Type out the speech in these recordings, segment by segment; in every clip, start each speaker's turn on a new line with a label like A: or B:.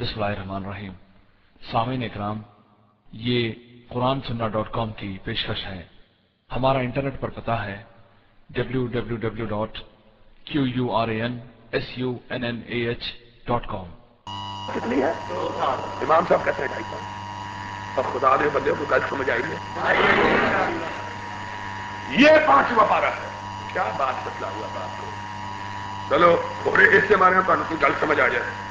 A: بسم اللہ الرحمن الرحیم۔ سامعین اکرام، یہ قرآن سننا ڈاٹ کام کی پیشکش ہے۔ ہمارا انٹرنیٹ پر پتا ہے W W W dot Q U R A N S U N N A H
B: dot com کتنی ہے امام صاحب کیسے ہیں اب خدا دے بندے کو کل سمجھ آئیے ہے۔ یہ پانچواں پارہ ہے کیا بات بتلا ہوا بات کو؟ چلو اس سے ہمارے یہاں تمہیں گل سمجھ آ جائے۔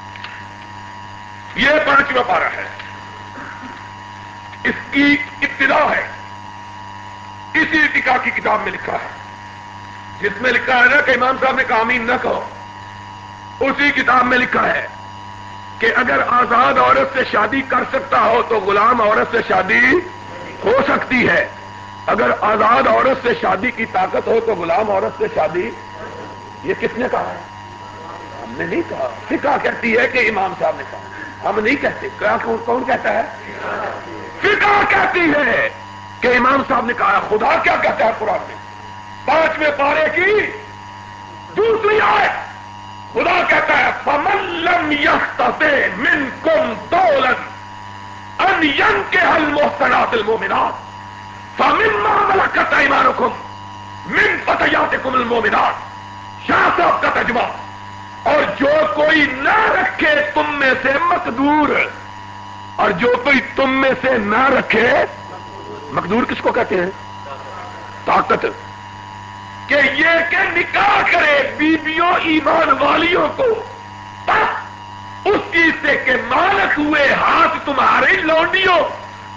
B: یہ پانچواں پارہ ہے۔ اس کی ابتدا ہے۔ اسی ٹکا کی کتاب میں لکھا ہے۔ جس میں لکھا ہے نا کہ امام صاحب نے کامین نہ کہو۔ اسی کتاب میں لکھا ہے کہ اگر آزاد عورت سے شادی کر سکتا ہو تو غلام عورت سے شادی ہو سکتی ہے۔ اگر آزاد عورت سے شادی کی طاقت ہو تو غلام عورت سے شادی۔ یہ کس نے کہا ہے؟ ہم نے نہیں کہا۔ فکا کہتی ہے کہ امام صاحب نے کہا۔ ہم نہیں کہتے کون کہتا ہے؟ فکا کہتی ہے کہ امام صاحب نے کہا خدا کیا کہتا ہے قرآن میں؟ پانچویں پارے کی دوسری آئے خدا کہتا ہے پملم یختے من کم دولت ان یم کے حل محتنات المومنات فمن معاملہ کرتا ایمان من فتحات کم المومنات شاہ صاحب کا تجمہ کوئی نہ رکھے تم میں سے مقدور۔ اور جو کوئی تم میں سے نہ رکھے، مقدور کس کو کہتے ہیں؟ طاقت۔ کہ یہ کہ نکاح کرے بیویوں، ایمان والیوں کو اس چیز سے کہ مالک ہوئے ہاتھ تمہاری لونڈیوں،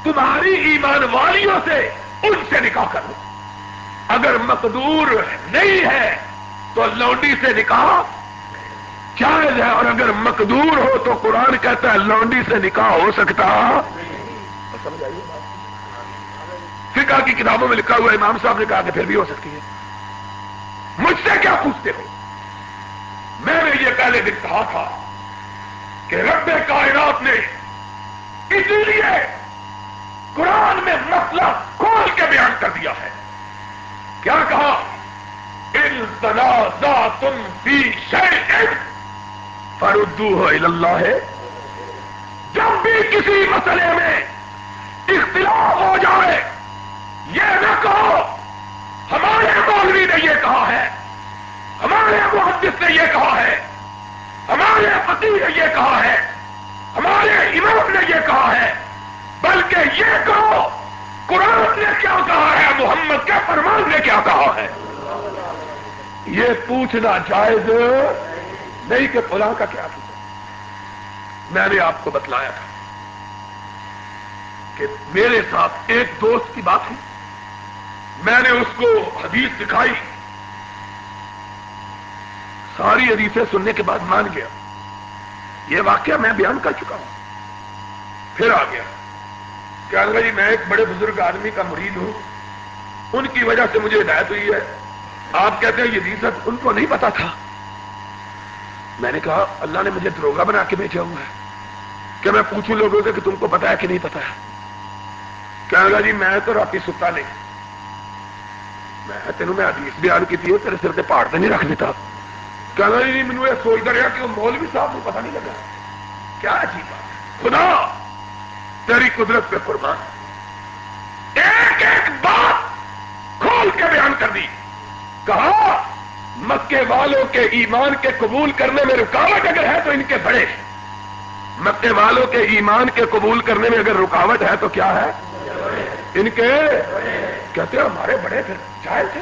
B: تمہاری ایمان والیوں سے ان سے نکاح کرو۔ اگر مقدور نہیں ہے، تو لونڈی سے نکاح جائز ہے اور اگر مقدور ہو تو قرآن کہتا ہے لونڈی سے نکاح ہو سکتا۔ فقہ کی کتابوں میں لکھا ہوا امام صاحب نے کہا کہ پھر بھی ہو سکتی ہے۔ مجھ سے کیا پوچھتے ہو؟ میں نے یہ پہلے دن کہا تھا کہ رب کائنات نے اس لیے قرآن میں مسئلہ کھول کے بیان کر دیا ہے۔ کیا کہا؟ تم بھی شہر فردو ہو اللہ ہے۔ جب بھی کسی مسئلے میں اختلاف ہو جائے، یہ نہ کہو، ہمارے مولوی نے یہ کہا ہے، ہمارے محدث نے یہ کہا ہے، ہمارے پتی نے یہ کہا ہے، ہمارے امام نے یہ کہا ہے، بلکہ یہ کہو، قرآن نے کیا کہا ہے، محمد کے فرمان نے کیا کہا ہے۔ یہ پوچھنا جائز نہیں کہ فلاں کا کیا حکم میں نے آپ کو بتلایا تھا کہ میرے ساتھ ایک دوست کی بات ہے میں نے اس کو حدیث دکھائی۔ ساری حدیثیں سننے کے بعد مان گیا۔ یہ واقعہ میں بیان کر چکا ہوں۔ پھر آ گیا کہ لگا جی میں ایک بڑے بزرگ آدمی کا مرید ہوں۔ ان کی وجہ سے مجھے ہدایت ہوئی ہے۔ آپ کہتے ہیں یہ حدیث ان کو نہیں پتا تھا۔ میں نے کہا، اللہ نے مجھے دروگا بنا کے بھیجا ہوا ہے۔ کہ میں پوچھوں لوگوں سے کہ تم کو پتا ہے کہ نہیں پتا ہے۔ کہنے لگا جی میں تو راتی ستا نہیں۔ میں تینوں میں حدیث بیان کی تھی، تیرے سر سے پہاڑ سے نہیں رکھ دیتا کہنا جی مینو یہ سوچتا رہا کہ وہ مولوی صاحب کو پتا نہیں لگا۔ کیا عجیب بات خدا، تیری قدرت پہ قربان۔ ایک ایک بات کھول کے بیان کر دی۔ کہا مکے والوں کے ایمان کے قبول کرنے میں رکاوٹ اگر ہے تو ان کے بڑے۔ مکے والوں کے ایمان کے قبول کرنے میں اگر رکاوٹ ہے تو کیا ہے؟ ان کے کہتے ہیں ہمارے بڑے تھے چاہے تھے۔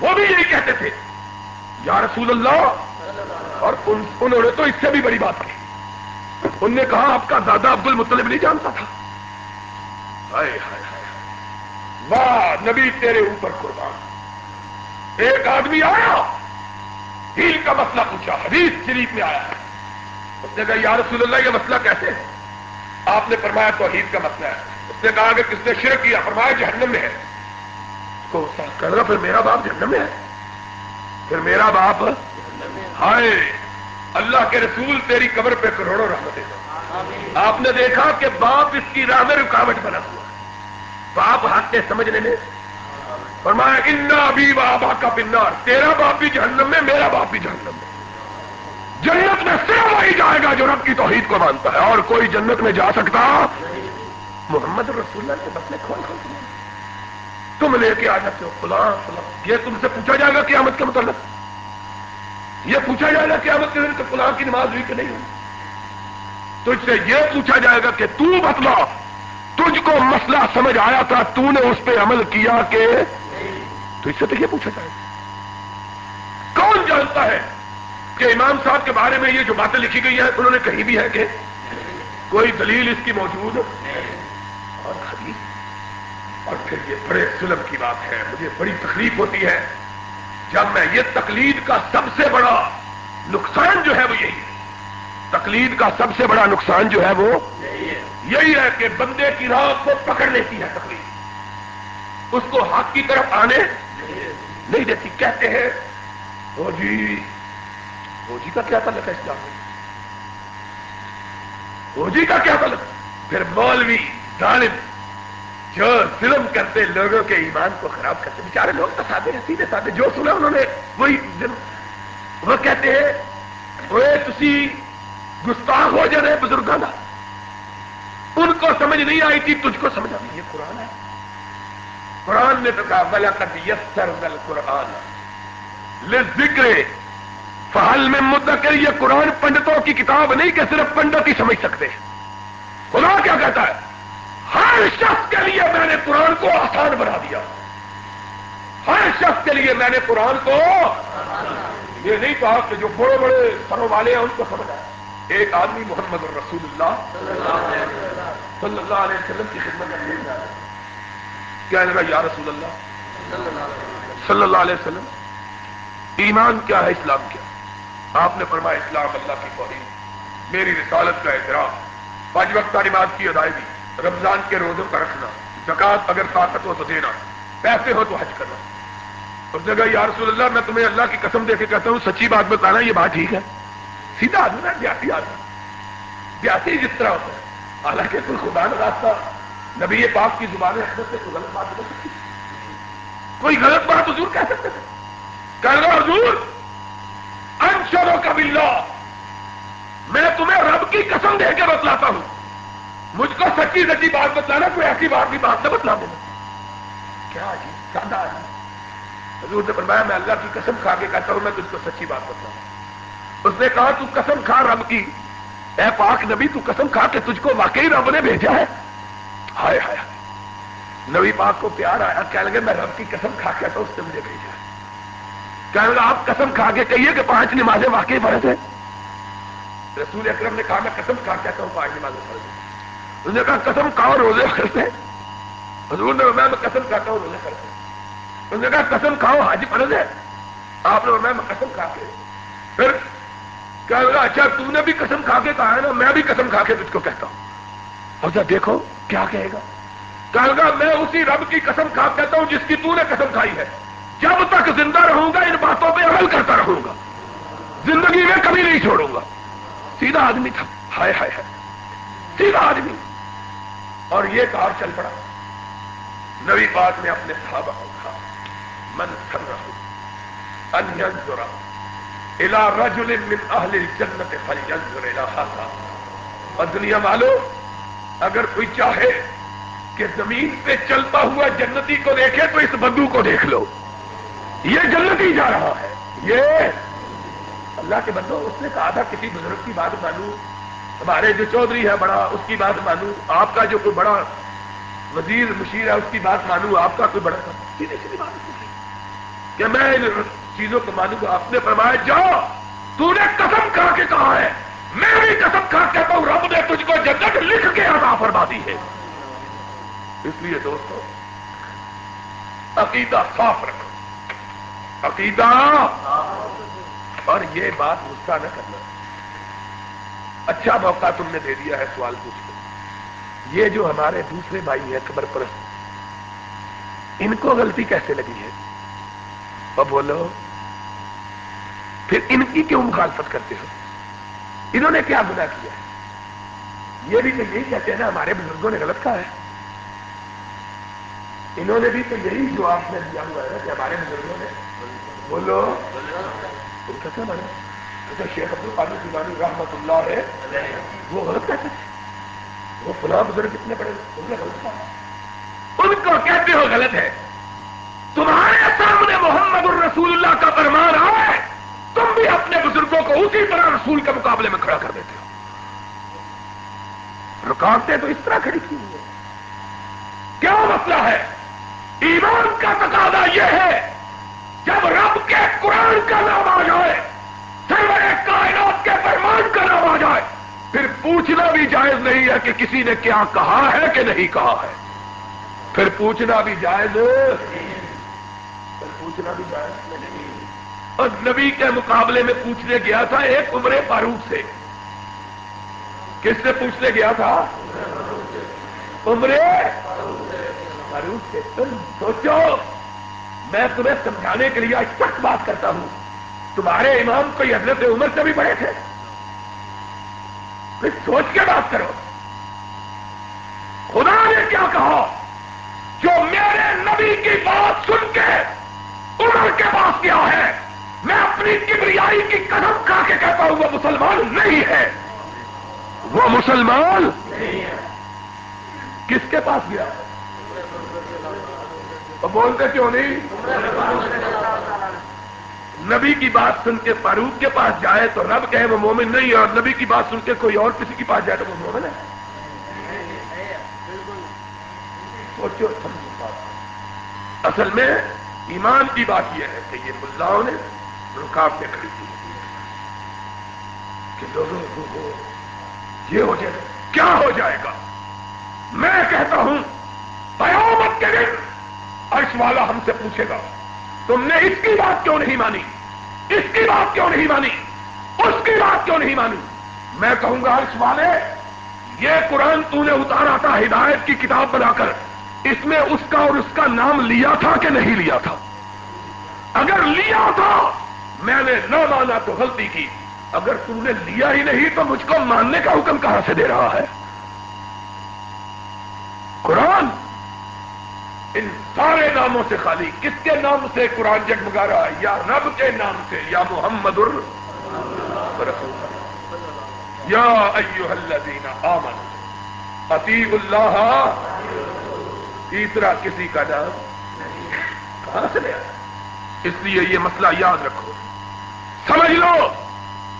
B: وہ بھی یہی کہتے تھے۔ یا رسول اللہ، اور انہوں نے تو اس سے بھی بڑی بات کی۔ ان نے کہا، آپ کا دادا عبد المطلب نہیں جانتا تھا۔ واہ، نبی تیرے اوپر قربان۔ ایک آدمی آیا۔ ہیل کا مسئلہ پوچھا حدیث شریف میں آیا۔ ہے اس نے کہا یا رسول اللہ یہ مسئلہ کیسے ہے؟ آپ نے فرمایا توحید کا مسئلہ ہے۔ اس نے کہا کہ کس نے شرک کیا؟ فرمایا جہنم میں ہے۔ کو کر رہا پھر میرا باپ جہنم میں ہے۔ پھر میرا باپ ہائے اللہ کے رسول تیری قبر پہ کروڑوں رحمتیں آپ نے دیکھا کہ باپ اس کی راہ میں رکاوٹ بنا ہوا باپ حق کے سمجھنے میں فرمایا، انا بھی بابا کا بنار تیرا باپ بھی جہنم میں، میرا باپ بھی جہنم میں. جنت میں صرف وہی جائے گا جو رب کی توحید کو مانتا ہے اور کوئی جنت میں جا سکتا محمد رسول اللہ کے بس میں کھول کھول تم لے کے آ جاتے ہو فلاں فلاں یہ تم سے پوچھا جائے گا قیامت کے متعلق. یہ پوچھا جائے گا قیامت کے دن فلاں کی نماز ہوئی کہ نہیں ہوئی. تجھ سے یہ پوچھا جائے گا کہ تو بتلا، تجھ کو مسئلہ سمجھ آیا تھا، تو نے اس پہ عمل کیا کہ تو اس سے تو یہ پوچھا جائے، کون جانتا ہے کہ امام صاحب کے بارے میں یہ جو باتیں لکھی گئی ہیں، انہوں نے کہیں بھی ہے کہ کوئی دلیل اس کی موجود اور حدیث، اور پھر یہ بڑے ظلم کی بات ہے، مجھے بڑی تکلیف ہوتی ہے، جب میں یہ تقلید کا سب سے بڑا نقصان جو ہے وہ یہی ہے۔ تقلید کا سب سے بڑا نقصان جو ہے وہ یہی ہے کہ بندے کی راہ کو پکڑ لیتی ہے تقلید۔ اس کو حق کی طرف آنے نہیں دیتی کہتے ہیں۔ او جی او جی کا کیا تعلق ہے اسلام میں؟ او جی کا کیا تعلق؟ پھر مولوی ظالم جو ظلم کرتے لوگوں کے ایمان کو خراب کرتے، بیچارے لوگ تو سادے ہیں، سیدھے سادے، جو سنا انہوں نے، وہی وہ کہتے ہیں وہ تسی گستاخ ہو جانے بزرگوں کا ان کو سمجھ نہیں آئی تھی، تجھ کو سمجھ آئی۔ یہ قرآن ہے۔ قرآن نے تو کہا بلا کر یسر نل قرآن ذکر فہل میں مدعا کر یہ قرآن پنڈتوں کی کتاب نہیں کہ صرف پنڈت ہی سمجھ سکتے خدا کیا کہتا ہے؟ ہر شخص کے لیے میں نے قرآن کو آسان بنا دیا۔ ہر شخص کے لیے میں نے قرآن کو یہ نہیں کہا کہ جو بڑے بڑے سروں والے ہیں ان کو سمجھا۔ ایک آدمی محمد رسول اللہ صلی اللہ علیہ وسلم کی خدمت میں کیا لگا، یا رسول اللہ؟ صلی اللہ علیہ وسلم، ایمان کیا ہے، اسلام کیا؟ آپ نے فرمایا، اسلام اللہ کی توحید میری رسالت کا احترام پانچ وقت تعلیمات کی ادائیگی، رمضان کے روزوں کا رکھنا زکات اگر طاقت ہو تو دینا، پیسے ہو تو حج کرنا۔ اس نے کہا، یا رسول اللہ، میں تمہیں اللہ کی قسم دے کے کہتا ہوں، سچی بات بتانا، یہ بات ٹھیک ہے؟ سیدھا آدمی ہے دیہاتی آدمی۔ دیہاتی جس طرح ہوتا ہے۔ حالانکہ کوئی خدا نہ راستہ نبی پاک کی زبان احمد سے کوئی غلط بات بتا سکتی کوئی غلط بات حضور کہہ سکتے تھے۔ کہنا حضور انشروں کا بلّہ میں تمہیں رب کی قسم دے کے بتلاتا ہوں۔ مجھ کو سچی سچی بات بتلانا، کوئی ایسی بات بھی بات نہ بتلا دینا۔ کیا جی سادہ حضور نے فرمایا، میں اللہ کی قسم کھا کے کہتا ہوں، میں تجھ کو سچی بات بتلاؤں۔ اس نے کہا، تو قسم کھا رب کی۔ اے پاک نبی، تو قسم کھا کے تجھ کو واقعی رب نے بھیجا ہے۔ ہائے ہائے نبی پاک کو پیار آیا، کہنے لگے، میں رب کی قسم کھا کے تو اس نے مجھے بھیجا ہے کہنے لگا، آپ قسم کھا کے کہیے کہ پانچ نمازیں واقعی فرض ہیں۔ رسول اکرم نے کہا، میں قسم کھا کہتا ہوں، پانچ نمازیں فرض ہیں۔ اس نے کہا، قسم کھاؤ، روزے کرتے حضور نے میں قسم کھاتا ہوں، روزے کرتے اس نے کہا، قسم کھاؤ حاجی فرض ہے۔ آپ نے میں قسم کھا کے۔ پھر کیا لگا اچھا تم نے بھی قسم کھا کے کہا ہے نا، میں بھی قسم کھا کے تجھ کو کہتا ہوں۔ اور دیکھو کیا کہے گا؟ کہا لگا میں اسی رب کی قسم کھا کہتا ہوں جس کی تو نے قسم کھائی ہے۔ جب تک زندہ رہوں گا، ان باتوں پہ عمل کرتا رہوں گا۔ زندگی میں کبھی نہیں چھوڑوں گا۔ سیدھا آدمی تھا۔ ہائے ہائے ہائے۔ سیدھا آدمی۔ اور یہ کار چل پڑا۔ نبی پاک نے اپنے صحابہ کو کہا، من سر رہا انجرا الا رجل من اہل الجنت فلینظر الى هذا۔ اور دنیا والو اگر کوئی چاہے کہ زمین پہ چلتا ہوا جنتی کو دیکھے تو اس بندو کو دیکھ لو۔ یہ جنتی جا رہا ہے۔ یہ اللہ کے بندو، اس نے کہا تھا، کسی بزرگ کی بات مانو۔ ہمارے جو چودھری ہے، بڑا، اس کی بات مانوں آپ کا جو کوئی بڑا وزیر، مشیر ہے، اس کی بات مانوں آپ کا کوئی بڑا سیدھی سیدھی بات کہ میں ان چیزوں کو مانوں گا۔ آپ نے فرمایا، جاؤ، تو نے قسم کھا کے کہا ہے۔ میں بھی قسم کھا کہتا ہوں رب نے تجھ کو جنت لکھ کے ادا فرما دی ہے۔ اس لیے دوستو، عقیدہ صاف رکھو۔ عقیدہ۔ اور یہ بات غصہ نہ کرنا۔ اچھا موقع تم نے دے دیا ہے سوال پوچھ کے یہ جو ہمارے دوسرے بھائی ہیں خبر پرست، ان کو غلطی کیسے لگی ہے؟ اور بولو، پھر ان کی کیوں مخالفت کرتے ہو؟ انہوں نے کیا گناہ کیا ہے؟ یہ بھی تو یہی کہتے ہیں نا، ہمارے بزرگوں نے غلط کہا ہے۔ انہوں نے بھی تو یہی جو آپ نے دیا ہوا ہے کہ ہمارے بزرگوں نے، بولو۔ کیسے بنا جو شیخ عبد القادر جیلانی رحمت اللہ ہے وہ غلط کہتے ہیں۔ وہ فلاں بزرگ کتنے بڑے ان نے غلط کہا ان کو کہتے ہو غلط ہے۔ تمہارے سامنے محمد الرسول اللہ کا فرمان آئے، تم بھی اپنے بزرگوں کو اسی طرح رسول کے مقابلے میں کھڑا کر دیتے ہو۔ رکاوٹیں تو اس طرح کھڑی کی ہوئی ہے کیا مسئلہ ہے؟ ایمان کا تقاضا یہ ہے، جب رب کے قرآن کا نام آ جائے سرور کائنات کے فرمان کا نام آ جائے، پھر پوچھنا بھی جائز نہیں ہے کہ کسی نے کیا کہا ہے کہ نہیں کہا ہے۔ پھر پوچھنا بھی جائز پھر پوچھنا بھی جائز نہیں۔ اور نبی کے مقابلے میں پوچھنے گیا تھا ایک عمر فاروق سے۔ کس سے پوچھنے گیا تھا؟ عمر فاروق سے۔ تم سوچو، میں تمہیں سمجھانے کے لیے آج تک بات کرتا ہوں۔ تمہارے امام کوئی حضرت عمر سے بھی بڑے تھے۔ پھر سوچ کے بات کرو۔ خدا نے کیا کہا؟ جو میرے نبی کی بات سن کے عمر کے پاس کیا ہے میں اپنی کبریائی کی قدم کھا کے کہتا ہوں، وہ مسلمان نہیں ہے۔ وہ مسلمان کس کے پاس گیا؟ بولتے کیوں نہیں؟ نبی کی بات سن کے فاروق کے پاس جائے تو رب کہے وہ مومن نہیں ہے، اور نبی کی بات سن کے کوئی اور کسی کے پاس جائے تو وہ مومن ہے۔ سوچو اصل میں ایمان کی بات یہ ہے کہ یہ ملاؤں نے رکاوٹیں کھڑی کی کہ لوگوں کو یہ ہو جائے کیا ہو جائے گا؟ میں کہتا ہوں، قیامت کے دن عرش والا ہم سے پوچھے گا، تم نے اس کی بات کیوں نہیں مانی؟ اس کی بات کیوں نہیں مانی؟ اس کی بات کیوں نہیں مانی؟ میں کہوں گا اس والے، یہ قرآن تو نے اتارا تھا، ہدایت کی کتاب بنا کر۔ اس میں اس کا اور اس کا نام لیا تھا کہ نہیں لیا تھا؟ اگر لیا تھا میں نے نہ مانا تو غلطی کی۔ اگر تم نے لیا ہی نہیں تو مجھ کو ماننے کا حکم کہاں سے دے رہا ہے؟ قرآن! ان سارے ناموں سے خالی۔ کس کے نام سے قرآن جگمگا رہا ہے یا رب کے نام سے، یا محمد یا ایوہ الذین آمن عطی اللہ۔ تیسرا کسی کا نام کہاں سے لیا؟ اس لیے یہ مسئلہ یاد رکھو سمجھ لو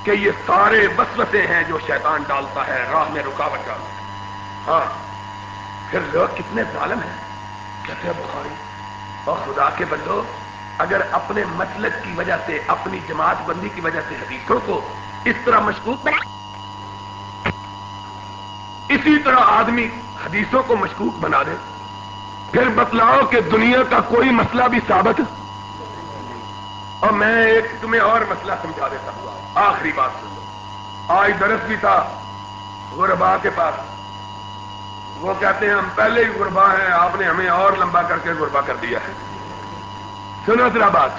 B: کہ یہ سارے وسوسے ہیں جو شیطان ڈالتا ہے راہ میں رکاوٹ ڈالتا ہے ہاں پھر لوگ کتنے ظالم ہیں۔ کہتے ہیں بخاری اور خدا کے بندو، اگر اپنے مسلک کی وجہ سے، اپنی جماعت بندی کی وجہ سے حدیثوں کو اس طرح مشکوک بنا، اسی طرح آدمی حدیثوں کو مشکوک بنا دے، پھر بتلاؤ کہ دنیا کا کوئی مسئلہ بھی ثابت اور میں ایک تمہیں اور مسئلہ سمجھا دیتا ہوں آخری بات سن لو۔ آج درس بھی تھا غربا کے پاس۔ وہ کہتے ہیں، ہم پہلے ہی غربا ہیں، آپ نے ہمیں اور لمبا کر کے غربا کر دیا ہے۔ سنو ذرا بات۔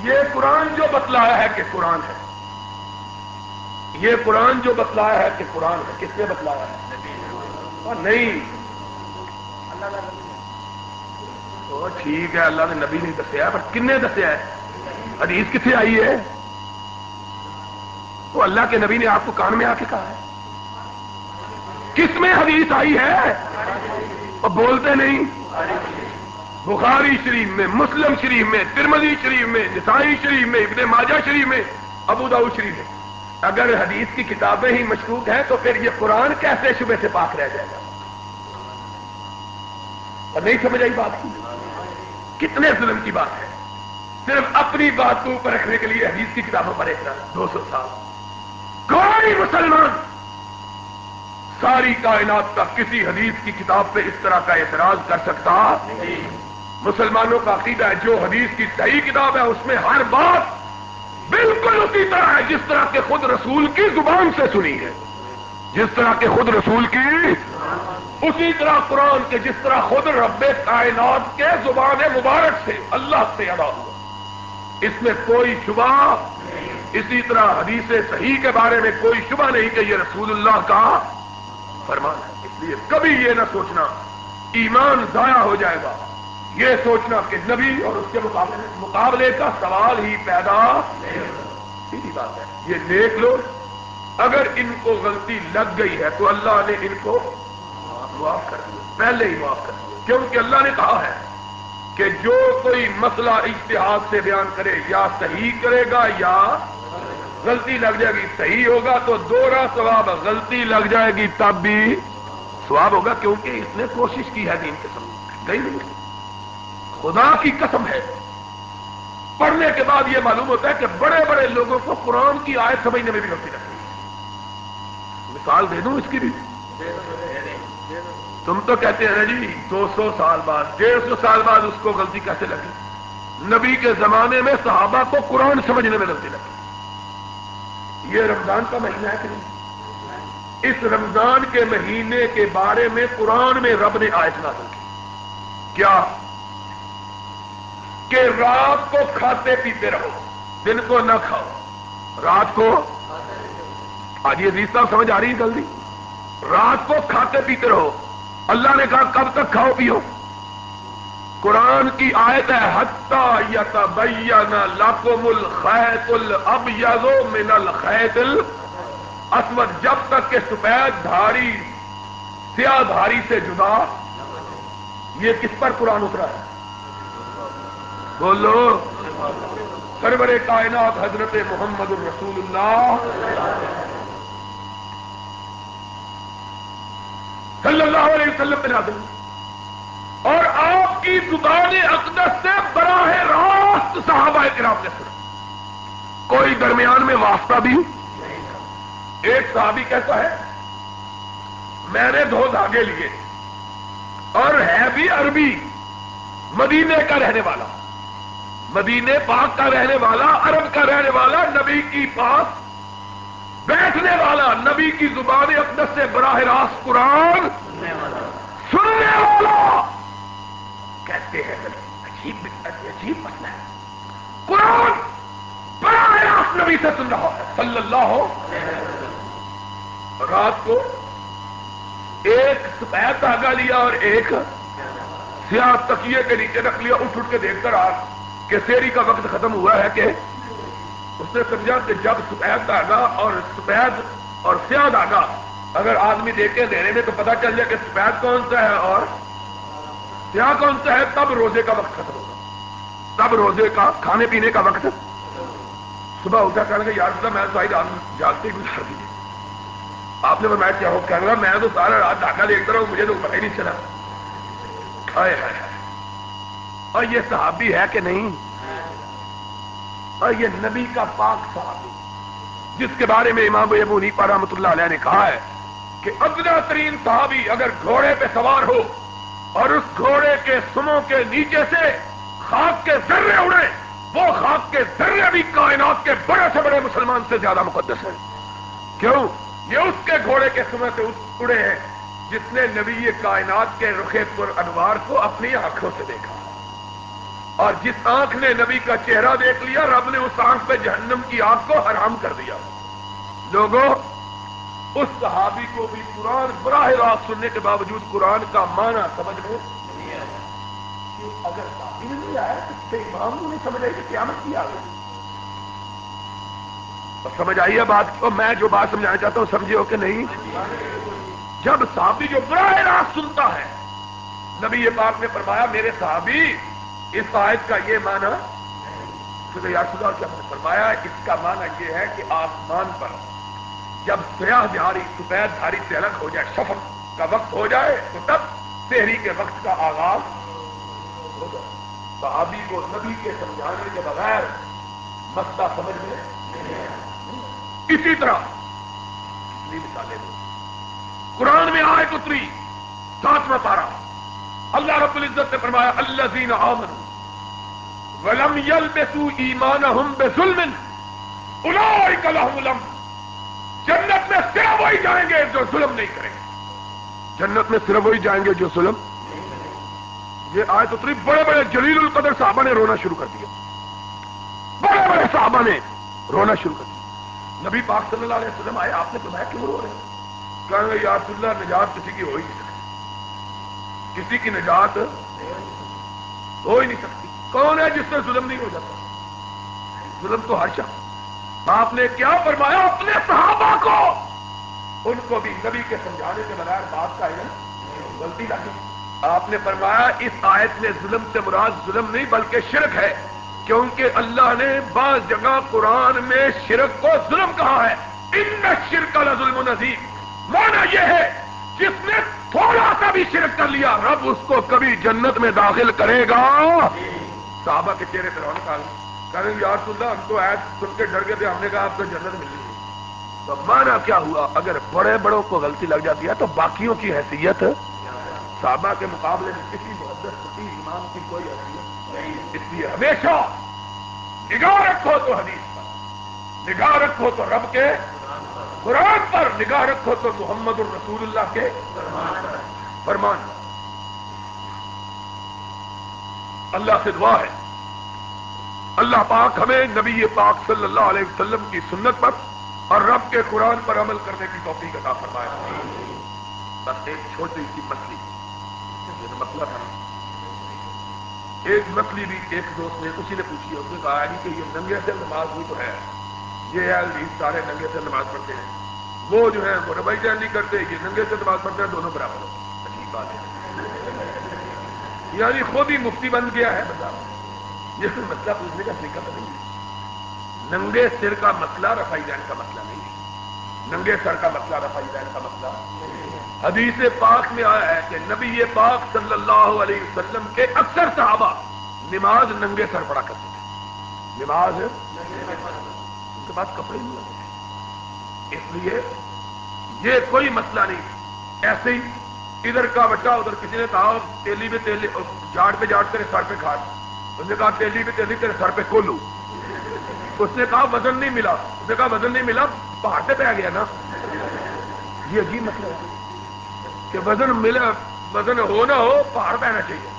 B: یہ قرآن جو بتلایا ہے کہ قرآن ہے۔ یہ قرآن جو بتلایا ہے کہ قرآن ہے، کس نے بتلایا ہے؟ نہیں۔ ٹھیک ہے، اللہ نے نبی نہیں دسیا پر کن نے دسیا ہے؟ حدیث کتنے آئی ہے؟ تو اللہ کے نبی نے آپ کو کان میں آ کے کہا ہے۔ کس میں حدیث آئی ہے؟ اور بولتے نہیں۔ بخاری شریف میں، مسلم شریف میں ترمزی شریف میں، نسائی شریف میں، ابن ماجہ شریف میں، ابو داؤ شریف میں۔ اگر حدیث کی کتابیں ہی مشکوک ہیں تو پھر یہ قرآن کیسے شبے سے پاک رہ جائے گا؟ اور نہیں سمجھ آئی بات؟ کی کتنے ظلم کی بات ہے؟ صرف اپنی بات کو اوپر رکھنے کے لیے حدیث کی کتابوں پر ایک دو سو سال۔ کوئی مسلمان! ساری کائنات کا کسی حدیث کی کتاب پہ اس طرح کا اعتراض کر سکتا۔ مسلمانوں کا عقیدہ ہے جو حدیث کی صحیح کتاب ہے اس میں ہر بات بالکل اسی طرح ہے جس طرح کے خود رسول کی زبان سے سنی ہے۔ جس طرح کے خود رسول کی اسی طرح قرآن کے جس طرح خود رب کائنات کے زبان مبارک سے اللہ سے ادا ہوا۔ اس میں کوئی شبہ اسی طرح حدیث صحیح کے بارے میں کوئی شبہ نہیں کہ یہ رسول اللہ کا فرمان ہے۔ اس لیے کبھی یہ نہ سوچنا ایمان ضائع ہو جائے گا۔ یہ سوچنا کہ نبی اور اس کے مقابلے مقابلے کا سوال ہی پیدا سی بات ہے۔ یہ نیک لوگ اگر ان کو غلطی لگ گئی ہے تو اللہ نے ان کو معاف کر دیا۔ پہلے ہی معاف کر دیا۔ کیونکہ اللہ نے کہا ہے کہ جو کوئی مسئلہ اشتہاد سے بیان کرے، یا صحیح کرے گا یا غلطی لگ جائے گی۔ صحیح ہوگا تو دوہرا ثواب غلطی لگ جائے گی، تب بھی ثواب ہوگا کیونکہ اس نے کوشش کی ہے دین کے سمجھ نہیں۔ خدا کی قسم ہے۔ پڑھنے کے بعد یہ معلوم ہوتا ہے کہ بڑے بڑے لوگوں کو قرآن کی آیت سمجھنے میں بھی غلطی لگتی ہے مثال دے دوں اس کی بھی۔ تم تو کہتے ہیں جی دو سو سال بعد، ڈیڑھ سو سال بعد اس کو غلطی کیسے لگی؟ نبی کے زمانے میں صحابہ کو قرآن سمجھنے میں غلطی لگی۔ یہ رمضان کا مہینہ ہے کہ نہیں؟ اس رمضان کے مہینے کے بارے میں قرآن میں رب نے آیت نازل کی۔ کیا؟ کہ رات کو کھاتے پیتے رہو، دن کو نہ کھاؤ۔ رات کو؟ آج یہ ریشتہ سمجھ آ رہی ہے جلدی۔ رات کو کھاتے پیتے رہو۔ اللہ نے کہا، کب تک کھاؤ پیو؟ قرآن کی آیت ہے حتہ یا تبین لکم الخیت الابیض من الخیت الاسود. جب تک کہ سفید دھاری، سیاہ دھاری سے جدا، یہ کس پر قرآن اترا ہے؟ بولو، سرور کائنات حضرت محمد الرسول اللہ صلی اللہ علیہ وسلم پہ نازل اور آپ کی زبان اقدس سے براہ راست صحابہ کرام نے سنا۔ کوئی درمیان میں واسطہ بھی؟ ایک صحابی کیسا ہے، میں نے دو دھاگے لیے اور ہے بھی عربی، مدینے کا رہنے والا۔ مدینے پاک کا رہنے والا، عرب کا رہنے والا، نبی کی پاس بیٹھنے والا نبی کی زبان اقدس سے براہ راست قرآن سننے والا۔ کہتے ہیں عجیب عجیب مسئلہ ہے۔ قرآن براہ راست نبی سے سن رہا ہے۔ صلی اللہ ہو۔ رات کو ایک سفید دھاگا لیا اور ایک سیاہ تکیے کے نیچے رکھ لیا اٹھ اٹھ کے دیکھ کر آ کہ سیری کا وقت ختم ہوا ہے کہ اس نے سمجھا کہ جب سفید دھاگا اور سفید اور سیاہ دھاگا اگر آدمی دیکھے دینے میں تو پتا چل جائے کہ سفید کون سا ہے اور سیاہ کون سا ہے۔ تب روزے کا وقت ختم ہوگا۔ تب روزے کا، کھانے پینے کا وقت۔ صبح اٹھا کہنے کا یار میں ساری رات جاگتے گزار دیجیے آپ نے میں کیا ہو؟ کہنے لگا، میں تو سارا رات دھاگا دیکھتا رہا ہوں، مجھے تو پتہ ہی نہیں چلا۔ ہائے ہائے۔ اور یہ صحابی ہے کہ نہیں؟ اور یہ نبی کا پاک صحابی جس کے بارے میں امام ابو نیپا رحمۃ اللہ علیہ نے کہا ہے کہ ادنا ترین صحابی اگر گھوڑے پہ سوار ہو اور اس گھوڑے کے سموں کے نیچے سے خاک کے ذرے اڑے، وہ خاک کے ذرے بھی کائنات کے بڑے سے بڑے مسلمان سے زیادہ مقدس ہیں۔ کیوں؟ یہ اس کے گھوڑے کے سمے سے اڑے ہیں جس نے نبی کائنات کے رخے پر انوار کو اپنی آنکھوں سے دیکھا۔ اور جس آنکھ نے نبی کا چہرہ دیکھ لیا، رب نے اس آنکھ پہ جہنم کی آنکھ کو حرام کر دیا۔ لوگوں اس صحابی کو بھی قرآن براہ راست سننے کے باوجود قرآن کا معنی سمجھ میں اگر صحابی نہیں آیا تو امام نہیں سمجھ آئی کہ قیامت کی آ گئی اور سمجھ آئیے بات کو؟ میں جو بات سمجھانا چاہتا ہوں، سمجھے ہو کہ نہیں؟ جب صحابی جو براہ راست سنتا ہے، نبی یہ بات نے فرمایا، میرے صحابی اس آیت کا یہ معنی یا خدا کیا فرمایا، اس کا معنی یہ ہے کہ آسمان پر جب سیاہ دھاری، سفید دھاری سے الگ ہو جائے، شفق کا وقت ہو جائے، تو تب شہری کے وقت کا آغاز ہو جائے۔ صحابی کو نبی کے سمجھانے کے بغیر مسئلہ سمجھ میں اسی طرح مثالیں دو۔ قرآن میں آئے اتری، ساتواں پارا اللہ رب العزت نے فرمایا اللہ زین آمن ولم یل بے سو ایمان ہم بے ظلم جنت میں صرف وہی جائیں گے جو ظلم نہیں کریں گے۔ جنت میں صرف وہی جائیں گے جو ظلم یہ آئے تو بڑے بڑے جلیل القدر صحابہ نے رونا شروع کر دیا۔ بڑے بڑے صحابہ نے رونا شروع کر دیا۔ نبی پاک صلی اللہ علیہ وسلم آئے، آپ نے فرمایا، کیوں رو رہے ہیں؟ کہیں گے یا رسول اللہ، نجات کسی کی ہو ہی نہیں۔ کسی کی نجات ہو ہی نہیں سکتی۔ کون ہے جس سے ظلم نہیں ہو جاتا؟ ظلم تو ہر شخص۔ آپ نے کیا فرمایا؟ اپنے صحابہ کو۔ ان کو بھی نبی کے سمجھانے کے بغیر بات کا علم غلطی لگی۔ آپ نے فرمایا، اس آیت میں ظلم سے مراد ظلم نہیں، بلکہ شرک ہے۔ کیونکہ اللہ نے بعض جگہ قرآن میں شرک کو ظلم کہا ہے۔ ان شرک کا ظلم نظیر مانا یہ ہے، جس نے تھوڑا سا بھی شرک کر لیا، رب اس کو کبھی جنت میں داخل کرے گا۔ صحابہ کے چہرے پہ رونق آ گئی کہ یار اللہ، ہم تو ایس سن کے ڈر گئے تھے، ہم نے کہا آپ کو جنت مل گئی۔ تو مانا کیا ہوا؟ اگر بڑے بڑوں کو غلطی لگ جاتی ہے تو باقیوں کی حیثیت۔ صحابہ کے مقابلے میں کسی محدت کسی امام کی کوئی حیثیت نہیں اس لیے ہمیشہ نگاہ رکھو تو حدیث پر۔ نگاہ رکھو تو رب کے قرآن پر نگاہ رکھو تو محمد الرسول اللہ کے فرمان اللہ سے دعا ہے۔ اللہ پاک ہمیں نبی پاک صلی اللہ علیہ وسلم کی سنت پر اور رب کے قرآن پر عمل کرنے کی توفیق عطا فرمائے۔ بس ایک چھوٹی سی مچھلی مسئلہ تھا۔ ایک مچھلی بھی ایک دوست نے کسی نے پوچھی اس نے کہا کہ یہ ننگے سے نماز بھی تو ہے۔ یہ سارے ننگے سے نماز پڑھتے ہیں۔ وہ جو ہے وہ ربائی جان نہیں کرتے، یہ ننگے سے نماز پڑھتے ہیں، دونوں برابر ہو عجیب بات ہے۔ یعنی خود ہی مفتی بن گیا ہے بتا یہ کوئی مسئلہ پوچھنے کا طریقہ تو نہیں ہے۔ ننگے سر کا مسئلہ، رفائی جان کا مسئلہ نہیں ہے۔ ننگے سر کا مسئلہ، رفائی جان کا مسئلہ حدیث پاک میں آیا ہے کہ نبی پاک صلی اللہ علیہ وسلم کے اکثر صحابہ نماز ننگے سر پڑا کرتے تھے۔ نماز ان کے پاس کپڑے نہیں لگے اس لیے یہ کوئی مسئلہ نہیں. ایسے ہی ادھر کا بچہ ادھر کسی نے کہا، تیلی میں تیلی، جاڑ پہ جاڑ، تیرے سر پہ کھاٹ اس نے کہا، تیلی پہ تیلی، تیرے سر پہ کھولو. اس نے کہا، وزن نہیں ملا. اس نے کہا، وزن نہیں ملا، پہاڑ پہ پہ گیا نا. یہ عجیب مسئلہ ہے کہ وزن ملے، وزن ہو نہ ہو، پہاڑ پہنا چاہیے.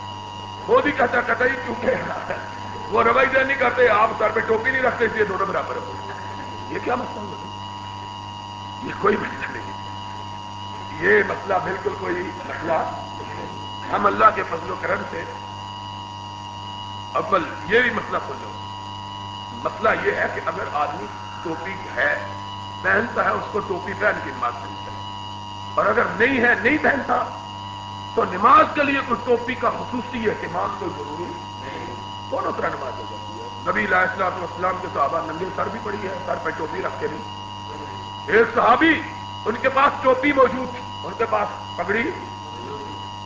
B: وہ بھی کہتا کہتا ہی کیونکہ وہ روائی دین نہیں کرتے، آپ سر پہ ٹوپی نہیں رکھتے، اس لیے دونوں برابر ہو یہ کیا مسئلہ ہو یہ کوئی مسئلہ نہیں یہ مسئلہ بالکل کوئی مسئلہ ہم اللہ کے فضل و کرم سے اول یہ بھی مسئلہ کھولو۔ مسئلہ یہ ہے کہ اگر آدمی ٹوپی ہے، پہنتا ہے، اس کو ٹوپی پہن کے نماز پڑھنی چاہیے۔ اور اگر نہیں ہے، نہیں پہنتا، تو نماز کے لیے کوئی ٹوپی کا خصوصی اہتمام کوئی ضروری دونوں طرح نماز ہو جاتی ہے؟ نبی علیہ السلام اسلام کے صحابہ ننگے سر بھی پڑی ہے، سر پہ ٹوپی رکھ کے نہیں ایک صحابی ان کے پاس چوپی موجود تھی، ان کے پاس پگڑی،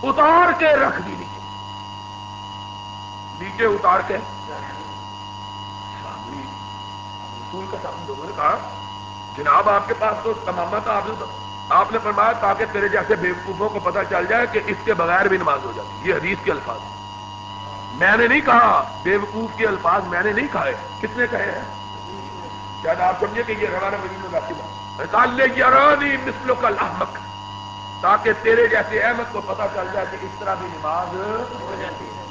B: اتار کے رکھ دی نیچے۔ نیچے اتار کے۔ رسول کا صاحب لوگوں نے کہا، جناب، آپ کے پاس تو تمام تھا، آپ نے آپ نے فرمایا تاکہ تیرے جیسے بیوقوفوں کو پتا چل جائے کہ اس کے بغیر بھی نماز ہو جاتی۔ یہ حدیث کے الفاظ میں نے نہیں کہا بیوقوف کے الفاظ، میں نے نہیں کہے کتنے کہے ہیں؟ شاید آپ سمجھے کہ یہ روانہ مدین میں باقی بات یارانی مسلو کا لاہمک تاکہ تیرے جیسے احمد کو پتا چل جائے کہ اس طرح بھی نماز ہو جاتی ہے۔